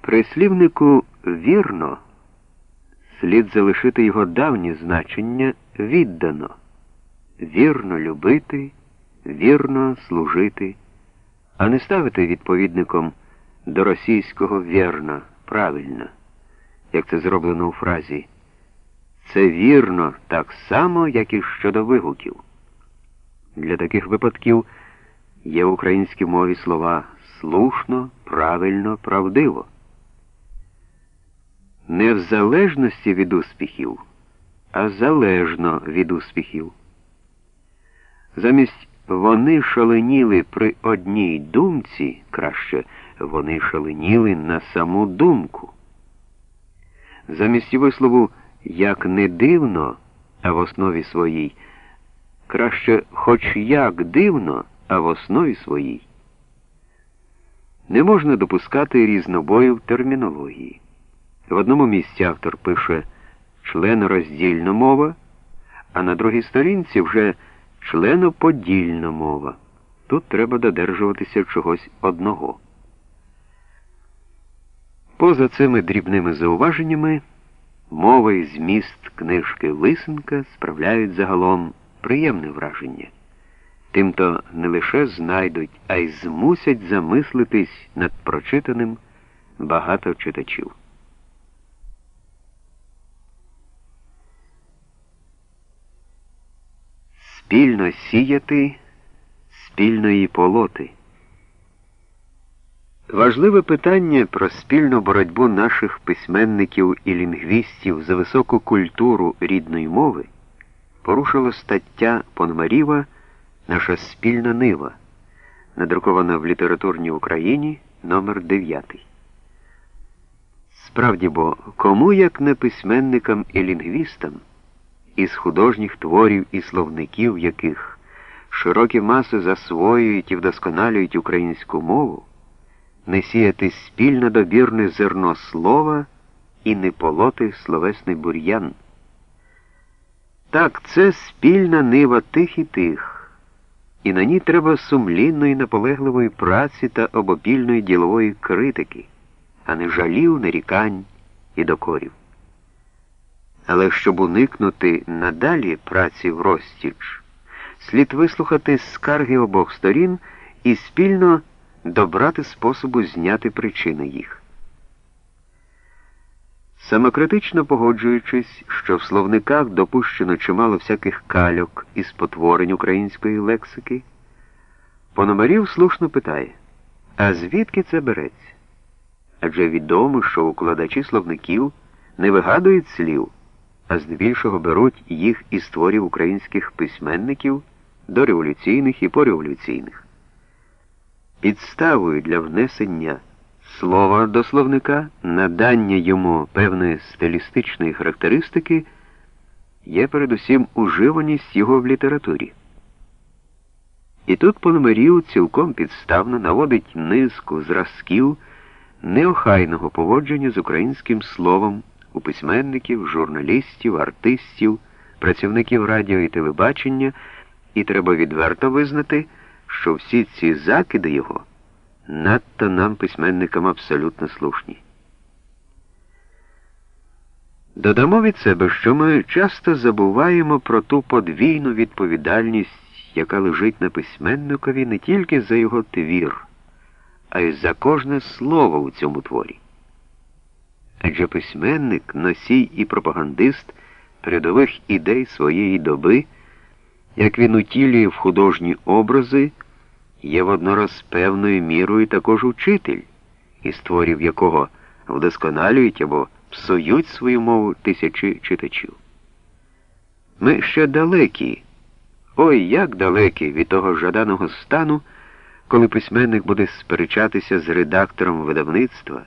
При слівнику вірно слід залишити його давнє значення віддано, вірно любити, вірно служити, а не ставити відповідником до російського вірно, правильно, як це зроблено у фразі. Це вірно так само, як і щодо вигуків. Для таких випадків є в українській мові слова слушно, правильно, правдиво. Не в залежності від успіхів, а залежно від успіхів. Замість вони шаленіли при одній думці, краще вони шаленіли на саму думку. Замість вислову як не дивно, а в основі своїй, краще хоч як дивно, а в основі своїй. Не можна допускати різнобоїв термінології. В одному місці автор пише членороздільна мова, а на другій сторінці вже членоподільна мова. Тут треба додержуватися чогось одного. Поза цими дрібними зауваженнями мова і зміст книжки Лисенка справляють загалом приємне враження. Тимто не лише знайдуть, а й змусять замислитись над прочитаним багато читачів. Спільно сіяти, спільно і полоти. Важливе питання про спільну боротьбу наших письменників і лінгвістів за високу культуру рідної мови порушила стаття Пономаріва Наша спільна нива, надрукована в літературній Україні номер 9 Справді бо, кому як не письменникам і лінгвістам, із художніх творів і словників яких широкі маси засвоюють і вдосконалюють українську мову, не сіяти спільно добірне зерно слова і не полоти словесний бур'ян. Так, це спільна нива тих і тих і на ній треба сумлінної наполегливої праці та обопільної ділової критики, а не жалів, нарікань і докорів. Але щоб уникнути надалі праці в розтіч, слід вислухати скарги обох сторін і спільно добрати способу зняти причини їх. Самокритично погоджуючись, що в словниках допущено чимало всяких кальок і спотворень української лексики, Пономарів слушно питає, а звідки це береться? Адже відомо, що укладачі словників не вигадують слів, а здебільшого беруть їх із творів українських письменників до революційних і пореволюційних. Підставою для внесення Слово до словника, надання йому певної стилістичної характеристики є передусім уживаність його в літературі. І тут Пономарів цілком підставно наводить низку зразків неохайного поводження з українським словом у письменників, журналістів, артистів, працівників радіо і телебачення, і треба відверто визнати, що всі ці закиди його надто нам, письменникам, абсолютно слушні. Додамо від себе, що ми часто забуваємо про ту подвійну відповідальність, яка лежить на письменникові не тільки за його твір, а й за кожне слово у цьому творі. Адже письменник, носій і пропагандист передових ідей своєї доби, як він утілює в художні образи є воднораз певною мірою також учитель, із творів якого вдосконалюють або псують свою мову тисячі читачів. Ми ще далекі, ой як далекі від того жаданого стану, коли письменник буде сперечатися з редактором видавництва,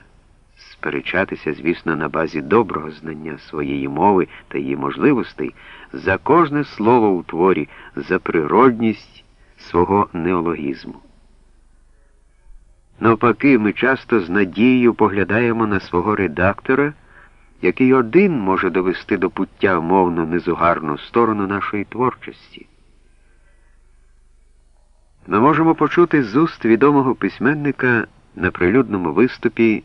сперечатися, звісно, на базі доброго знання своєї мови та її можливостей, за кожне слово у творі, за природність свого неологізму. Навпаки, ми часто з надією поглядаємо на свого редактора, який один може довести до пуття мовну незугарну сторону нашої творчості. Ми можемо почути з уст відомого письменника на прилюдному виступі